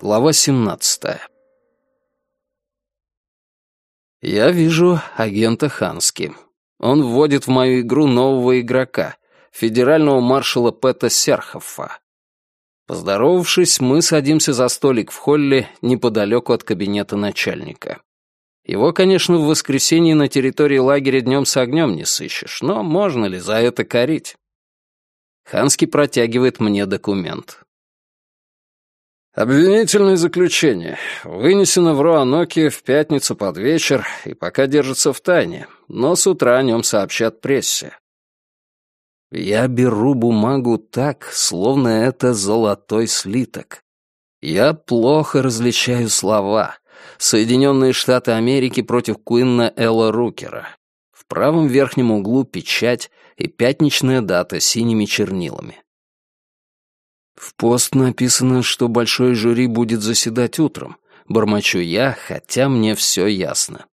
Глава 17 Я вижу агента Хански. Он вводит в мою игру нового игрока, федерального маршала Пэта Серхоффа. Поздоровавшись, мы садимся за столик в холле неподалеку от кабинета начальника. Его, конечно, в воскресенье на территории лагеря днем с огнем не сыщешь, но можно ли за это корить? Ханский протягивает мне документ. Обвинительное заключение. Вынесено в Руаноке в пятницу под вечер и пока держится в тайне, но с утра о нем сообщат прессе. Я беру бумагу так, словно это золотой слиток. Я плохо различаю слова. Соединенные Штаты Америки против Куинна Элла Рукера. В правом верхнем углу печать и пятничная дата синими чернилами. В пост написано, что большой жюри будет заседать утром. Бормочу я, хотя мне все ясно.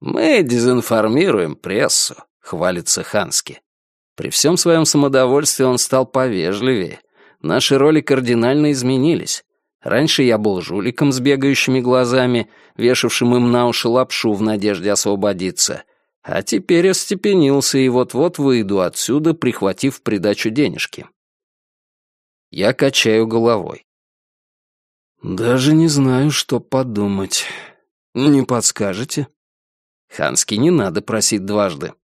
«Мы дезинформируем прессу», — хвалится Хански. При всем своем самодовольстве он стал повежливее. Наши роли кардинально изменились. Раньше я был жуликом с бегающими глазами, вешавшим им на уши лапшу в надежде освободиться. А теперь остепенился и вот-вот выйду отсюда, прихватив в придачу денежки. Я качаю головой. «Даже не знаю, что подумать. Не подскажете?» Хански не надо просить дважды.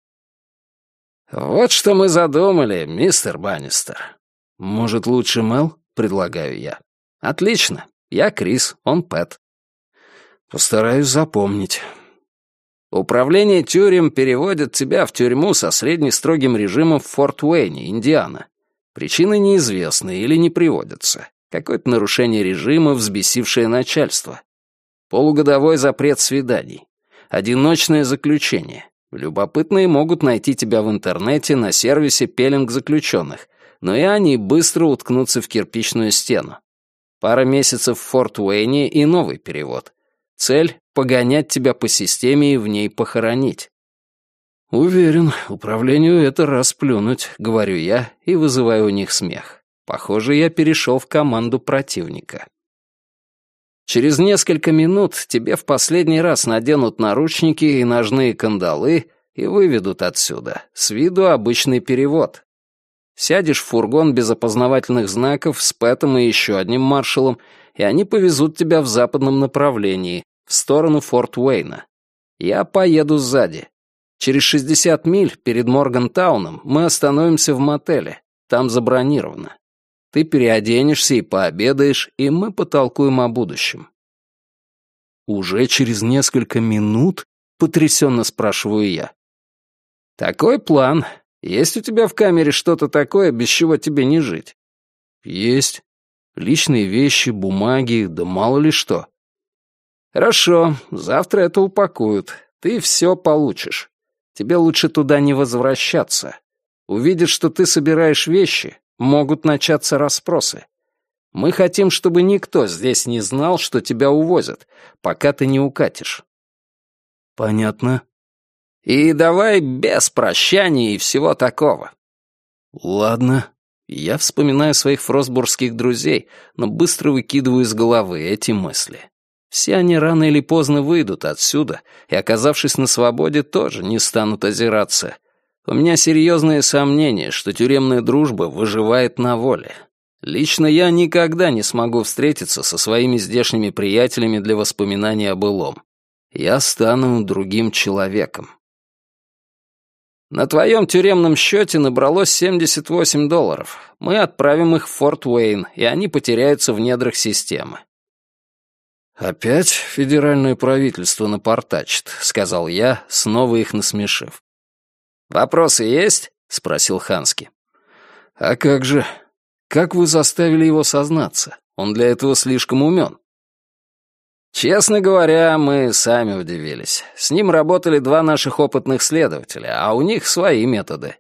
«Вот что мы задумали, мистер Баннистер. Может, лучше Мел?» — предлагаю я. «Отлично. Я Крис, он Пэт». «Постараюсь запомнить». «Управление тюрем переводит тебя в тюрьму со среднестрогим режимом в Форт Уэйне, Индиана. Причины неизвестны или не приводятся. Какое-то нарушение режима, взбесившее начальство. Полугодовой запрет свиданий. Одиночное заключение. Любопытные могут найти тебя в интернете на сервисе пеленг заключенных, но и они быстро уткнутся в кирпичную стену. Пара месяцев в Форт Уэйне и новый перевод. Цель — погонять тебя по системе и в ней похоронить. «Уверен, управлению это расплюнуть», — говорю я и вызываю у них смех. Похоже, я перешел в команду противника. Через несколько минут тебе в последний раз наденут наручники и ножные кандалы и выведут отсюда. С виду обычный перевод. Сядешь в фургон без опознавательных знаков с Пэтом и еще одним маршалом, и они повезут тебя в западном направлении, в сторону Форт Уэйна. Я поеду сзади. Через 60 миль перед Моргантауном мы остановимся в мотеле. Там забронировано. Ты переоденешься и пообедаешь, и мы потолкуем о будущем. Уже через несколько минут потрясенно спрашиваю я. Такой план. Есть у тебя в камере что-то такое, без чего тебе не жить? Есть. Личные вещи, бумаги, да мало ли что. Хорошо, завтра это упакуют. Ты все получишь. Тебе лучше туда не возвращаться. Увидят, что ты собираешь вещи, могут начаться расспросы. Мы хотим, чтобы никто здесь не знал, что тебя увозят, пока ты не укатишь. Понятно. И давай без прощания и всего такого. Ладно. Я вспоминаю своих фросбургских друзей, но быстро выкидываю из головы эти мысли. Все они рано или поздно выйдут отсюда, и, оказавшись на свободе, тоже не станут озираться. У меня серьезные сомнения, что тюремная дружба выживает на воле. Лично я никогда не смогу встретиться со своими здешними приятелями для воспоминаний о былом. Я стану другим человеком. На твоем тюремном счете набралось 78 долларов. Мы отправим их в Форт Уэйн, и они потеряются в недрах системы. «Опять федеральное правительство напортачит», — сказал я, снова их насмешив. «Вопросы есть?» — спросил Хански. «А как же? Как вы заставили его сознаться? Он для этого слишком умен». «Честно говоря, мы сами удивились. С ним работали два наших опытных следователя, а у них свои методы.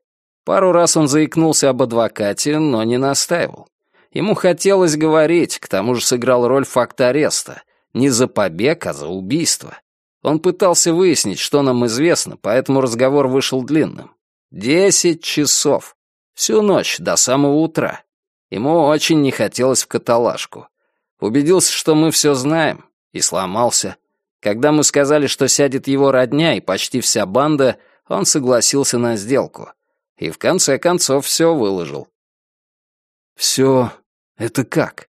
Пару раз он заикнулся об адвокате, но не настаивал. Ему хотелось говорить, к тому же сыграл роль факта ареста, не за побег, а за убийство. Он пытался выяснить, что нам известно, поэтому разговор вышел длинным. Десять часов. Всю ночь, до самого утра. Ему очень не хотелось в каталажку. Убедился, что мы все знаем, и сломался. Когда мы сказали, что сядет его родня и почти вся банда, он согласился на сделку. И в конце концов все выложил. Все это как?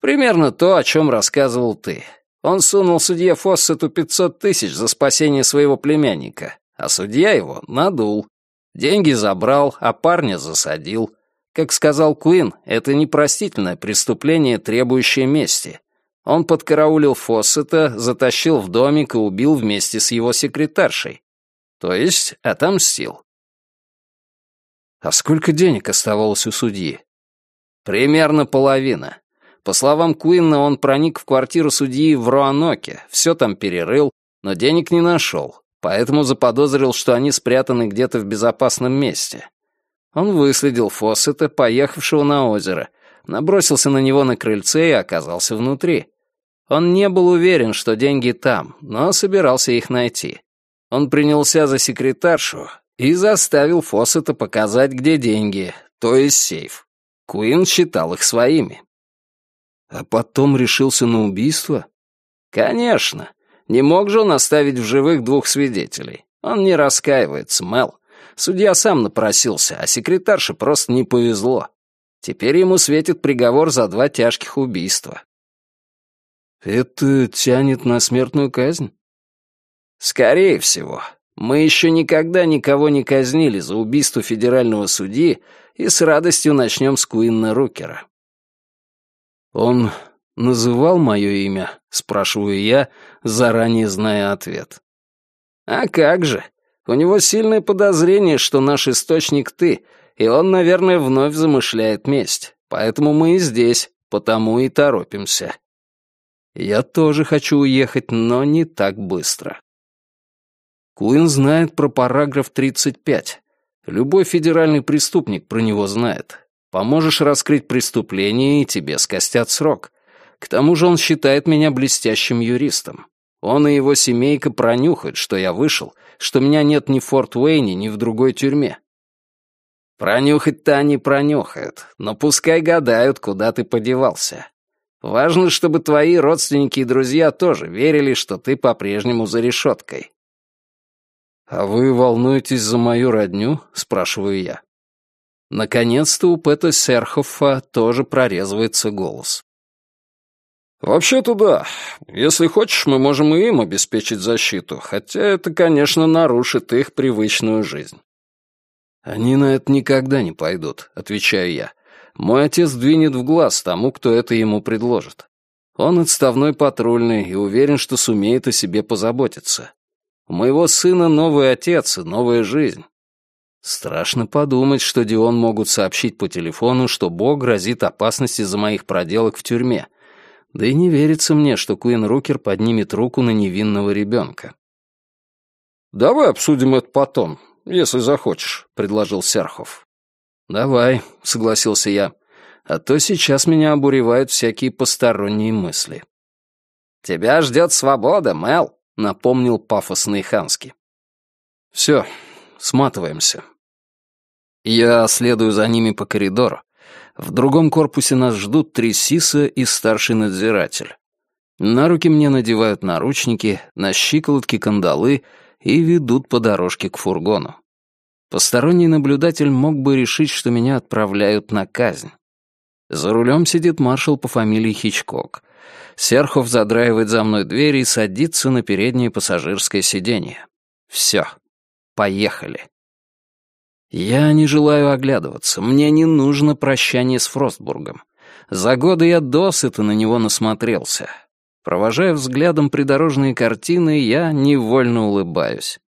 Примерно то, о чем рассказывал ты. Он сунул судье Фоссету 500 тысяч за спасение своего племянника, а судья его надул. Деньги забрал, а парня засадил. Как сказал Куин, это непростительное преступление, требующее мести. Он подкараулил Фоссета, затащил в домик и убил вместе с его секретаршей. То есть отомстил. А сколько денег оставалось у судьи? Примерно половина. По словам Куинна, он проник в квартиру судьи в Руаноке, все там перерыл, но денег не нашел, поэтому заподозрил, что они спрятаны где-то в безопасном месте. Он выследил Фоссета, поехавшего на озеро, набросился на него на крыльце и оказался внутри. Он не был уверен, что деньги там, но собирался их найти. Он принялся за секретаршу и заставил Фоссета показать, где деньги, то есть сейф. Куин считал их своими. А потом решился на убийство? Конечно. Не мог же он оставить в живых двух свидетелей. Он не раскаивается, Мел. Судья сам напросился, а секретарше просто не повезло. Теперь ему светит приговор за два тяжких убийства. Это тянет на смертную казнь? Скорее всего. Мы еще никогда никого не казнили за убийство федерального судьи и с радостью начнем с Куинна Рукера. Он называл мое имя, спрашиваю я, заранее зная ответ. А как же? У него сильное подозрение, что наш источник ты, и он, наверное, вновь замышляет месть. Поэтому мы и здесь, потому и торопимся. Я тоже хочу уехать, но не так быстро. Куин знает про параграф 35. Любой федеральный преступник про него знает. Поможешь раскрыть преступление, и тебе скостят срок. К тому же он считает меня блестящим юристом. Он и его семейка пронюхают, что я вышел, что меня нет ни в Форт Уэйне, ни в другой тюрьме. Пронюхать-то они пронюхают, но пускай гадают, куда ты подевался. Важно, чтобы твои родственники и друзья тоже верили, что ты по-прежнему за решеткой. «А вы волнуетесь за мою родню?» — спрашиваю я. Наконец-то у Пэта Серхофа тоже прорезывается голос. «Вообще-то да. Если хочешь, мы можем и им обеспечить защиту, хотя это, конечно, нарушит их привычную жизнь». «Они на это никогда не пойдут», — отвечаю я. «Мой отец двинет в глаз тому, кто это ему предложит. Он отставной патрульный и уверен, что сумеет о себе позаботиться. У моего сына новый отец и новая жизнь. Страшно подумать, что Дион могут сообщить по телефону, что Бог грозит опасность из-за моих проделок в тюрьме. Да и не верится мне, что Куин Рукер поднимет руку на невинного ребенка. «Давай обсудим это потом, если захочешь», — предложил Серхов. «Давай», — согласился я, — «а то сейчас меня обуревают всякие посторонние мысли». «Тебя ждет свобода, Мел», напомнил пафосный Хански. «Все, сматываемся». Я следую за ними по коридору. В другом корпусе нас ждут три СИСа и старший надзиратель. На руки мне надевают наручники, на щиколотки кандалы и ведут по дорожке к фургону. Посторонний наблюдатель мог бы решить, что меня отправляют на казнь. За рулем сидит маршал по фамилии Хичкок. Серхов задраивает за мной дверь и садится на переднее пассажирское сиденье. Все. Поехали. Я не желаю оглядываться. Мне не нужно прощание с Фростбургом. За годы я досыта на него насмотрелся. Провожая взглядом придорожные картины, я невольно улыбаюсь.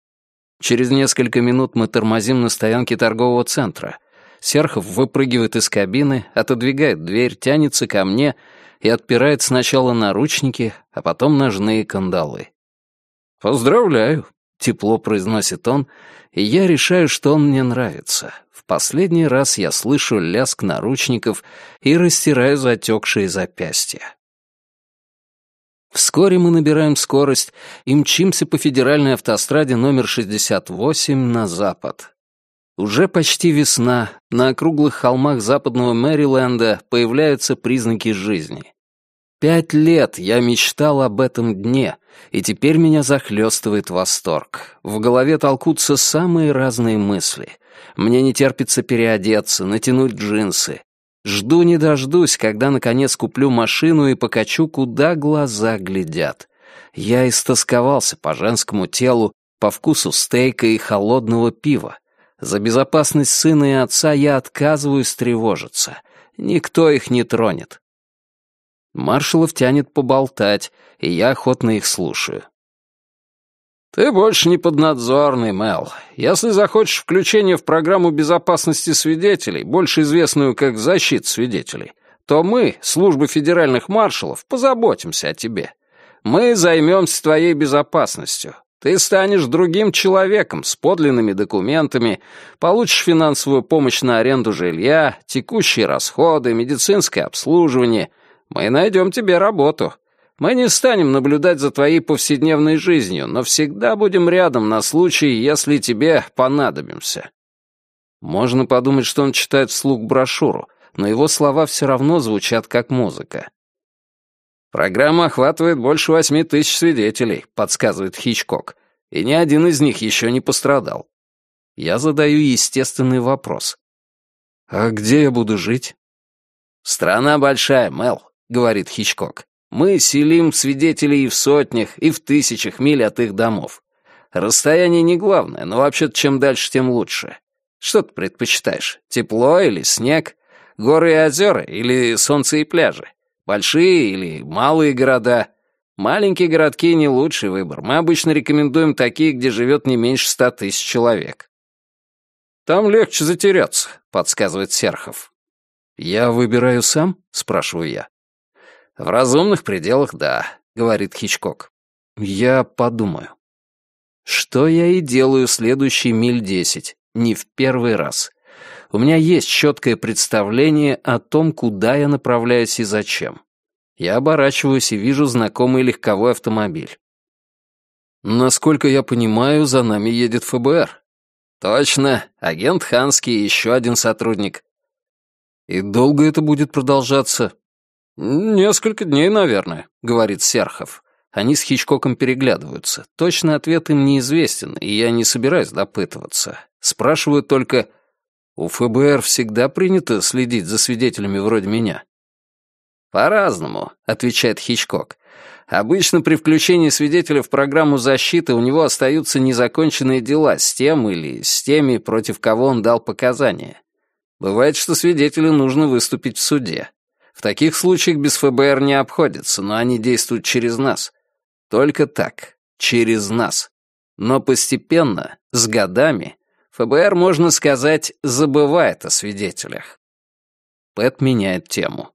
Через несколько минут мы тормозим на стоянке торгового центра. Серхов выпрыгивает из кабины, отодвигает дверь, тянется ко мне — и отпирает сначала наручники, а потом ножные кандалы. «Поздравляю», — тепло произносит он, и я решаю, что он мне нравится. В последний раз я слышу лязг наручников и растираю затекшие запястья. Вскоре мы набираем скорость и мчимся по федеральной автостраде номер 68 на запад. Уже почти весна, на округлых холмах западного Мэриленда появляются признаки жизни. Пять лет я мечтал об этом дне, и теперь меня захлестывает восторг. В голове толкутся самые разные мысли. Мне не терпится переодеться, натянуть джинсы. Жду не дождусь, когда наконец куплю машину и покачу, куда глаза глядят. Я истосковался по женскому телу, по вкусу стейка и холодного пива. За безопасность сына и отца я отказываюсь тревожиться. Никто их не тронет. Маршалов тянет поболтать, и я охотно их слушаю. «Ты больше не поднадзорный, Мел. Если захочешь включение в программу безопасности свидетелей, больше известную как защита свидетелей, то мы, служба федеральных маршалов, позаботимся о тебе. Мы займемся твоей безопасностью. Ты станешь другим человеком с подлинными документами, получишь финансовую помощь на аренду жилья, текущие расходы, медицинское обслуживание. Мы найдем тебе работу. Мы не станем наблюдать за твоей повседневной жизнью, но всегда будем рядом на случай, если тебе понадобимся». Можно подумать, что он читает вслух брошюру, но его слова все равно звучат как музыка. «Программа охватывает больше восьми тысяч свидетелей», — подсказывает Хичкок, «и ни один из них еще не пострадал». Я задаю естественный вопрос. «А где я буду жить?» «Страна большая, Мел», — говорит Хичкок. Мы селим свидетелей и в сотнях, и в тысячах миль от их домов. Расстояние не главное, но вообще-то чем дальше, тем лучше. Что ты предпочитаешь, тепло или снег? Горы и озера или солнце и пляжи? Большие или малые города? Маленькие городки не лучший выбор. Мы обычно рекомендуем такие, где живет не меньше ста тысяч человек. «Там легче затеряться», — подсказывает Серхов. «Я выбираю сам?» — спрашиваю я. «В разумных пределах, да», — говорит Хичкок. «Я подумаю». Что я и делаю следующие миль десять, не в первый раз. У меня есть четкое представление о том, куда я направляюсь и зачем. Я оборачиваюсь и вижу знакомый легковой автомобиль. Насколько я понимаю, за нами едет ФБР. Точно, агент Ханский и еще один сотрудник. И долго это будет продолжаться? «Несколько дней, наверное», — говорит Серхов. Они с Хичкоком переглядываются. Точный ответ им неизвестен, и я не собираюсь допытываться. Спрашиваю только, у ФБР всегда принято следить за свидетелями вроде меня? «По-разному», — отвечает Хичкок. «Обычно при включении свидетеля в программу защиты у него остаются незаконченные дела с тем или с теми, против кого он дал показания. Бывает, что свидетелю нужно выступить в суде. В таких случаях без ФБР не обходится, но они действуют через нас. Только так, через нас. Но постепенно, с годами, ФБР, можно сказать, забывает о свидетелях. Пэт меняет тему.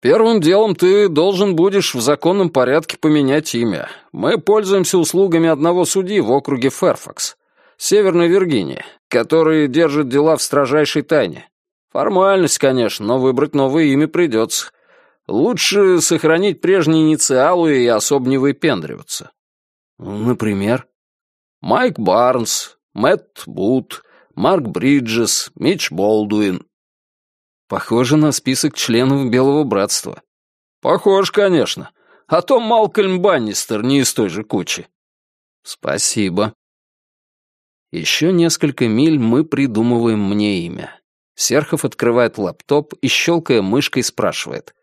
«Первым делом ты должен будешь в законном порядке поменять имя. Мы пользуемся услугами одного судьи в округе Ферфакс, Северной Виргинии, который держит дела в строжайшей тайне. Формальность, конечно, но выбрать новое имя придется. Лучше сохранить прежние инициалы и особо не выпендриваться. Например? Майк Барнс, Мэтт Бут, Марк Бриджес, Митч Болдуин. Похоже на список членов Белого Братства. Похож, конечно. А то Малкольм Баннистер не из той же кучи. Спасибо. Еще несколько миль мы придумываем мне имя. Серхов открывает лаптоп и, щелкая мышкой, спрашивает.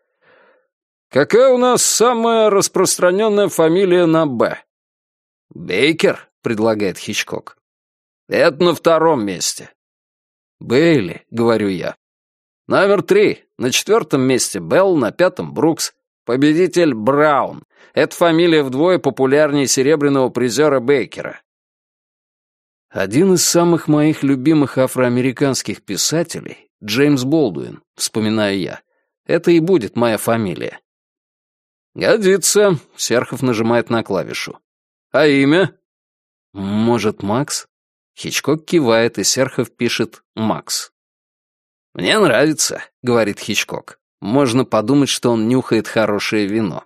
«Какая у нас самая распространенная фамилия на «Б»?» «Бейкер», — предлагает Хичкок. «Это на втором месте». «Бейли», — говорю я. «Номер три. На четвертом месте Белл, на пятом Брукс. Победитель Браун. Эта фамилия вдвое популярнее серебряного призера Бейкера. Один из самых моих любимых афроамериканских писателей, Джеймс Болдуин, вспоминаю я. Это и будет моя фамилия. «Годится», — Серхов нажимает на клавишу. «А имя?» «Может, Макс?» Хичкок кивает, и Серхов пишет «Макс». «Мне нравится», — говорит Хичкок. Можно подумать, что он нюхает хорошее вино.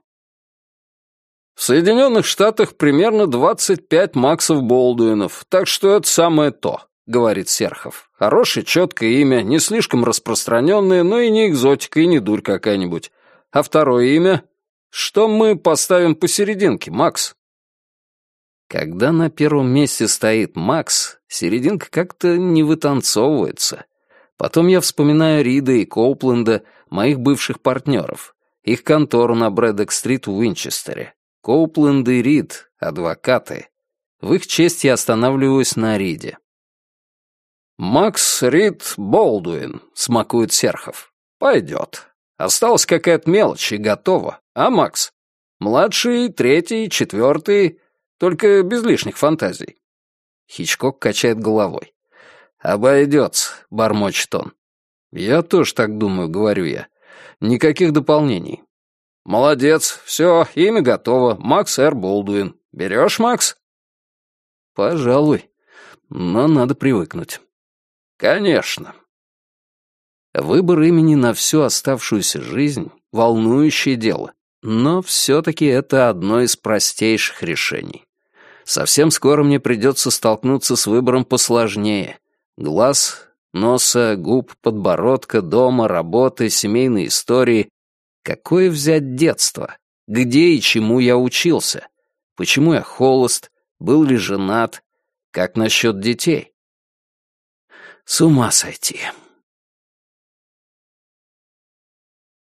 В Соединенных Штатах примерно 25 Максов Болдуинов, так что это самое то. — говорит Серхов. «Хорошее, четкое имя, не слишком распространенное, но и не экзотика, и не дурь какая-нибудь. А второе имя? Что мы поставим посерединке, Макс?» Когда на первом месте стоит Макс, серединка как-то не вытанцовывается. Потом я вспоминаю Рида и Коупленда, моих бывших партнеров, их контору на Брэдок-стрит в Уинчестере. Коупленд и Рид — адвокаты. В их честь я останавливаюсь на Риде. «Макс Рид Болдуин», — смакует Серхов. «Пойдет. Осталась какая-то мелочь и готово. А, Макс? Младший, третий, четвертый, только без лишних фантазий». Хичкок качает головой. «Обойдется», — бормочет он. «Я тоже так думаю», — говорю я. «Никаких дополнений». «Молодец, все, имя готово. Макс Р. Болдуин. Берешь, Макс?» «Пожалуй, но надо привыкнуть». Конечно. Выбор имени на всю оставшуюся жизнь — волнующее дело, но все-таки это одно из простейших решений. Совсем скоро мне придется столкнуться с выбором посложнее. Глаз, носа, губ, подбородка, дома, работы, семейной истории. Какое взять детство? Где и чему я учился? Почему я холост? Был ли женат? Как насчет детей? С ума сойти.